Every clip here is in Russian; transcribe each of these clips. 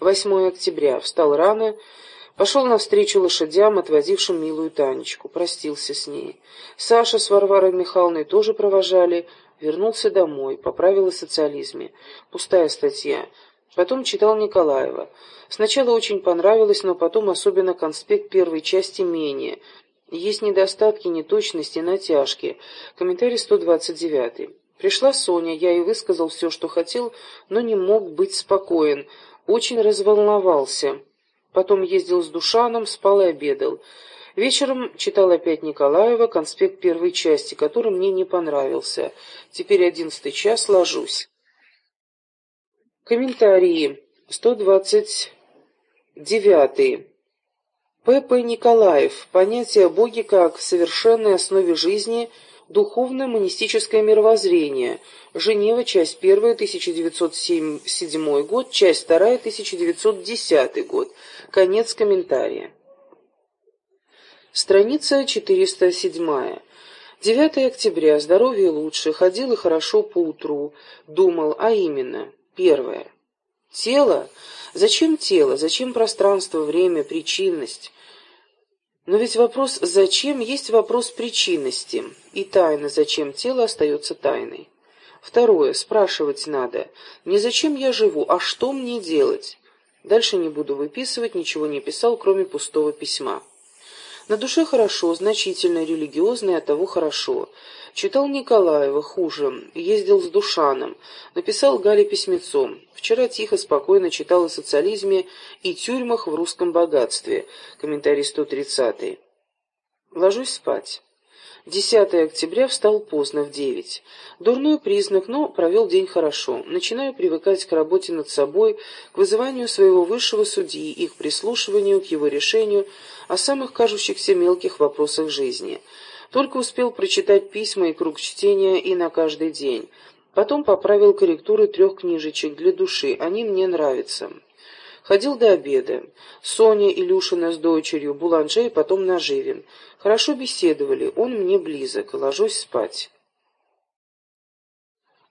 8 октября. Встал рано, пошел навстречу лошадям, отвозившим милую Танечку. Простился с ней. Саша с Варварой Михайловной тоже провожали. Вернулся домой, поправил о социализме. Пустая статья. Потом читал Николаева. Сначала очень понравилось, но потом особенно конспект первой части менее. Есть недостатки, неточности, натяжки. Комментарий 129. Пришла Соня, я ей высказал все, что хотел, но не мог быть спокоен. Очень разволновался. Потом ездил с Душаном, спал и обедал. Вечером читал опять Николаева, конспект первой части, который мне не понравился. Теперь одиннадцатый час, ложусь. Комментарии. 129. П.П. Николаев. Понятие о Боге как совершенной основе жизни – Духовно-монистическое мировоззрение. Женева, часть 1, 1907 год, часть 2, 1910 год. Конец комментария. Страница 407. 9 октября. Здоровье лучше. Ходил и хорошо по утру. Думал, а именно. Первое. Тело? Зачем тело? Зачем пространство, время, причинность? Но ведь вопрос «зачем» есть вопрос причинности, и тайна «зачем» тело остается тайной. Второе. Спрашивать надо. Не зачем я живу, а что мне делать? Дальше не буду выписывать, ничего не писал, кроме пустого письма. На душе хорошо, значительно религиозно и оттого хорошо. Читал Николаева, хуже, ездил с Душаном, написал Гале письмецо. Вчера тихо, спокойно читал о социализме и тюрьмах в русском богатстве. Комментарий 130. Ложусь спать. 10 октября встал поздно, в девять. Дурной признак, но провел день хорошо. Начинаю привыкать к работе над собой, к вызыванию своего высшего судьи к прислушиванию к его решению о самых кажущихся мелких вопросах жизни. Только успел прочитать письма и круг чтения и на каждый день. Потом поправил корректуры трех книжечек для души, они мне нравятся. Ходил до обеда. Соня, Илюшина с дочерью, Буланже и потом Наживин. Хорошо беседовали, он мне близок, ложусь спать.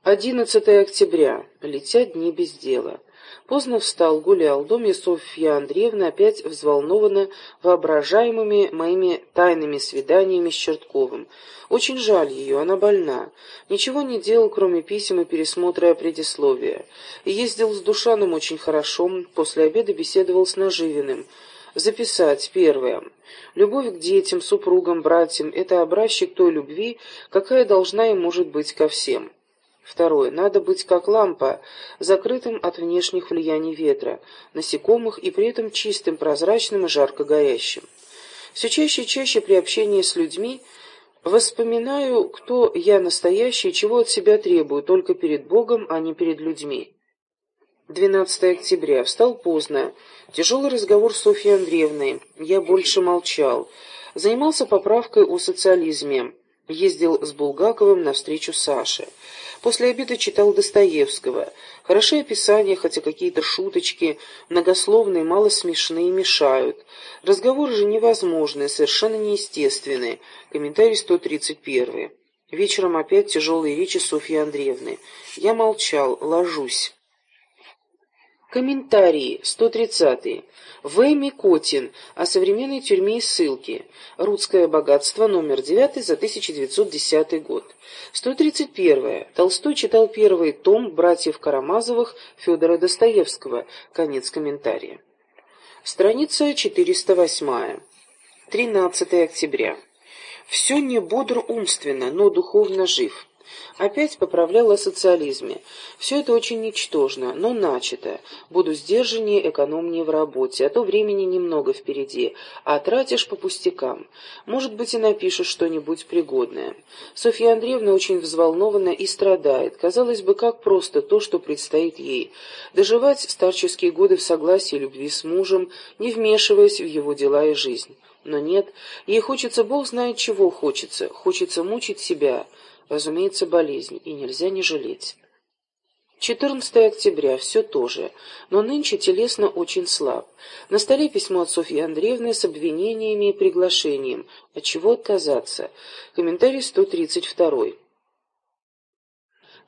11 октября. Летят дни без дела. Поздно встал, гулял. В доме Софья Андреевна опять взволнована воображаемыми моими тайными свиданиями с Чертковым. Очень жаль ее, она больна. Ничего не делал, кроме писем и пересмотра предисловия. Ездил с Душаном очень хорошо, после обеда беседовал с Наживиным. Записать. Первое. Любовь к детям, супругам, братьям – это образчик той любви, какая должна и может быть ко всем. Второе. Надо быть как лампа, закрытым от внешних влияний ветра, насекомых и при этом чистым, прозрачным и жарко горящим. Все чаще и чаще при общении с людьми воспоминаю, кто я настоящий, чего от себя требую, только перед Богом, а не перед людьми. 12 октября. Встал поздно. Тяжелый разговор с Софьей Андреевной. Я больше молчал. Занимался поправкой о социализме. Ездил с Булгаковым навстречу Саше. После обеда читал Достоевского. Хорошие описания, хотя какие-то шуточки, многословные, мало смешные, мешают. Разговоры же невозможны, совершенно неестественные. Комментарий 131. Вечером опять тяжелые речи Софьи Андреевны. Я молчал, ложусь. Комментарии. 130. В. Микотин. О современной тюрьме и ссылке. Русское богатство. Номер 9 за 1910 год. 131. Толстой читал первый том братьев Карамазовых Федора Достоевского. Конец комментария. Страница 408. 13 октября. Все не бодр умственно, но духовно жив. Опять поправлял о социализме. Все это очень ничтожно, но начато. Буду сдержаннее, экономнее в работе, а то времени немного впереди, а тратишь по пустякам. Может быть, и напишешь что-нибудь пригодное. Софья Андреевна очень взволнована и страдает. Казалось бы, как просто то, что предстоит ей. Доживать старческие годы в согласии и любви с мужем, не вмешиваясь в его дела и жизнь. Но нет, ей хочется, Бог знает чего хочется, хочется мучить себя, разумеется, болезнь, и нельзя не жалеть. 14 октября, все то же, но нынче телесно очень слаб. На столе письмо от Софьи Андреевны с обвинениями и приглашением. От чего отказаться? Комментарий 132.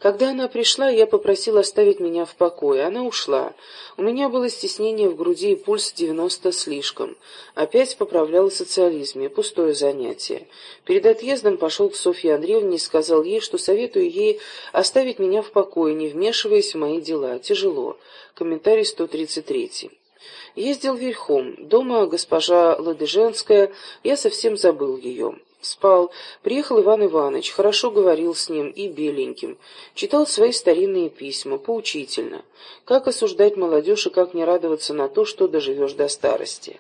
Когда она пришла, я попросил оставить меня в покое. Она ушла. У меня было стеснение в груди и пульс девяносто слишком. Опять поправлял социализме. Пустое занятие. Перед отъездом пошел к Софье Андреевне и сказал ей, что советую ей оставить меня в покое, не вмешиваясь в мои дела. Тяжело. Комментарий 133. Ездил верхом. Дома госпожа Ладыженская, я совсем забыл ее. Спал. Приехал Иван Иванович, хорошо говорил с ним и беленьким. Читал свои старинные письма, поучительно. Как осуждать молодежь и как не радоваться на то, что доживешь до старости.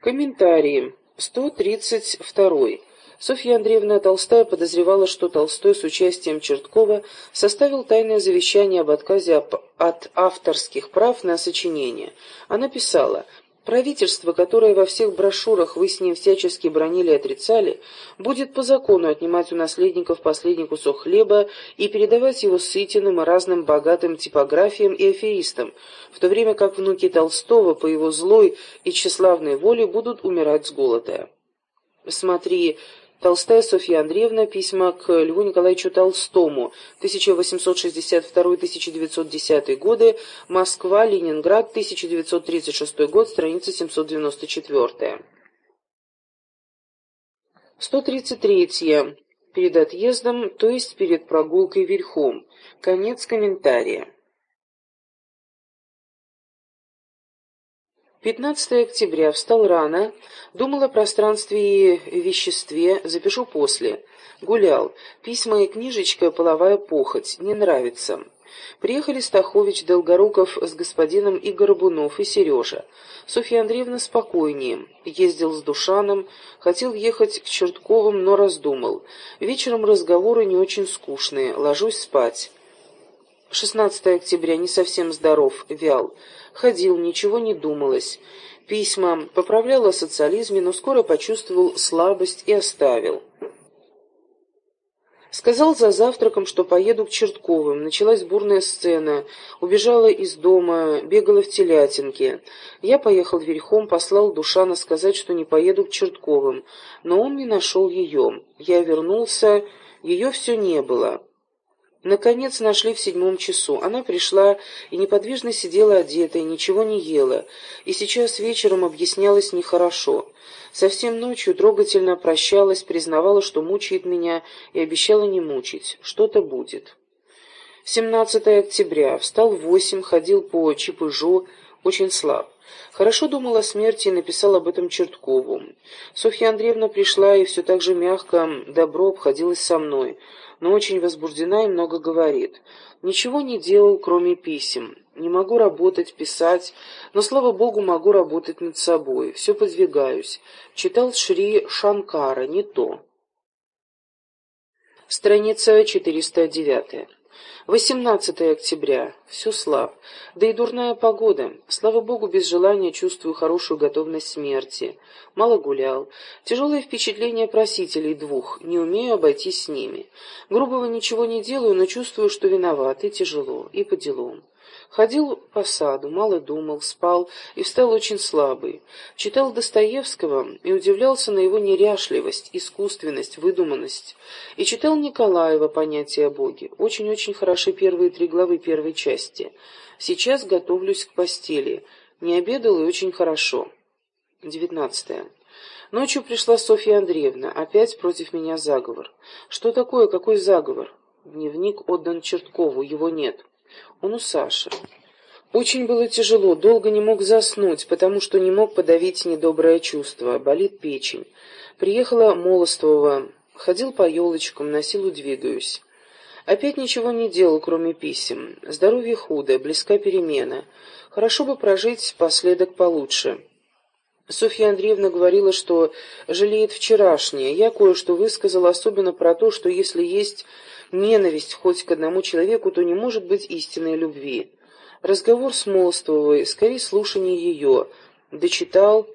Комментарии. 132. Софья Андреевна Толстая подозревала, что Толстой с участием Черткова составил тайное завещание об отказе от авторских прав на сочинение. Она писала Правительство, которое во всех брошюрах вы с ним всячески бронили и отрицали, будет по закону отнимать у наследников последний кусок хлеба и передавать его сытиным и разным богатым типографиям и аферистам, в то время как внуки Толстого по его злой и тщеславной воле будут умирать с голода. Смотри Толстая Софья Андреевна, письма к Льву Николаевичу Толстому, 1862-1910 годы, Москва, Ленинград, 1936 год, страница 794. 133. Перед отъездом, то есть перед прогулкой верхом. Конец комментария. 15 октября. Встал рано. Думал о пространстве и веществе. Запишу после. Гулял. Письма и книжечка «Половая похоть». Не нравится. Приехали Стахович, Долгоруков с господином и Горбунов, и Сережа. Софья Андреевна спокойнее. Ездил с Душаном, хотел ехать к Чертковым, но раздумал. Вечером разговоры не очень скучные. Ложусь спать. 16 октября. Не совсем здоров, вял. Ходил, ничего не думалось. Письма. Поправлял о социализме, но скоро почувствовал слабость и оставил. Сказал за завтраком, что поеду к Чертковым. Началась бурная сцена. Убежала из дома, бегала в телятинке. Я поехал верхом, послал Душана сказать, что не поеду к Чертковым. Но он не нашел ее. Я вернулся, ее все не было. Наконец нашли в седьмом часу. Она пришла и неподвижно сидела одетая, ничего не ела, и сейчас вечером объяснялась нехорошо. Совсем ночью трогательно прощалась, признавала, что мучает меня, и обещала не мучить. Что-то будет. 17 октября. Встал в восемь, ходил по Чипыжу, очень слаб. Хорошо думал о смерти и написал об этом Черткову. Софья Андреевна пришла и все так же мягко, добро обходилась со мной но очень возбуждена и много говорит. Ничего не делал, кроме писем. Не могу работать, писать, но, слава богу, могу работать над собой. Все подвигаюсь. Читал Шри Шанкара, не то. Страница 409. 18 октября. Все слаб. Да и дурная погода. Слава богу, без желания чувствую хорошую готовность смерти. Мало гулял. Тяжелое впечатление просителей двух. Не умею обойтись с ними. Грубого ничего не делаю, но чувствую, что виноват. И тяжело. И по делам. Ходил по саду, мало думал, спал и встал очень слабый. Читал Достоевского и удивлялся на его неряшливость, искусственность, выдуманность. И читал Николаева «Понятие о Боге». Очень-очень хороши первые три главы первой части. Сейчас готовлюсь к постели. Не обедал и очень хорошо. Девятнадцатое. Ночью пришла Софья Андреевна. Опять против меня заговор. Что такое? Какой заговор? Дневник отдан Черткову, его нет. Он у Саши. Очень было тяжело, долго не мог заснуть, потому что не мог подавить недоброе чувство. Болит печень. Приехала Молостова. Ходил по елочкам, на силу двигаюсь. Опять ничего не делал, кроме писем. Здоровье худое, близка перемена. Хорошо бы прожить последок получше. Софья Андреевна говорила, что жалеет вчерашнее. Я кое-что высказал, особенно про то, что если есть ненависть хоть к одному человеку, то не может быть истинной любви. Разговор с Молостовой, скорее слушание ее. Дочитал,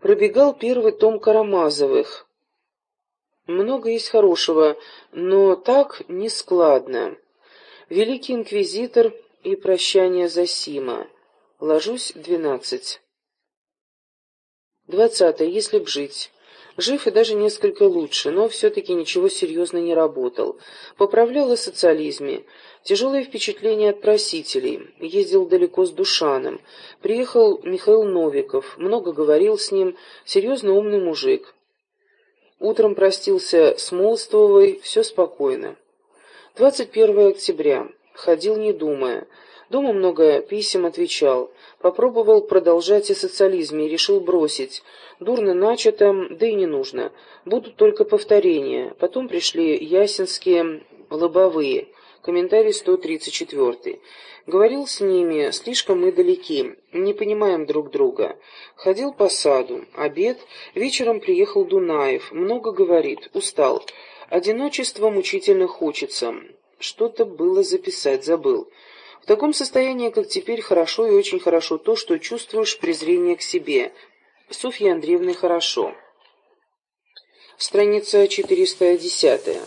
пробегал первый том Карамазовых. Много есть хорошего, но так нескладно. Великий инквизитор и прощание Засима. Ложусь двенадцать. Двадцатое. Если б жить. Жив и даже несколько лучше, но все-таки ничего серьезно не работал. Поправлял о социализме. Тяжелые впечатления от просителей. Ездил далеко с Душаном. Приехал Михаил Новиков. Много говорил с ним. Серьезно умный мужик. Утром простился с Молстовой. Все спокойно. 21 октября. Ходил не думая. Дома много писем отвечал. Попробовал продолжать о социализме и решил бросить. Дурно начато, да и не нужно. Будут только повторения. Потом пришли ясенские лобовые. Комментарий 134. Говорил с ними, слишком мы далеки, не понимаем друг друга. Ходил по саду, обед, вечером приехал Дунаев, много говорит, устал. Одиночество мучительно хочется. Что-то было записать, забыл. В таком состоянии, как теперь, хорошо и очень хорошо то, что чувствуешь презрение к себе. Софья Андреевна хорошо. Страница 410.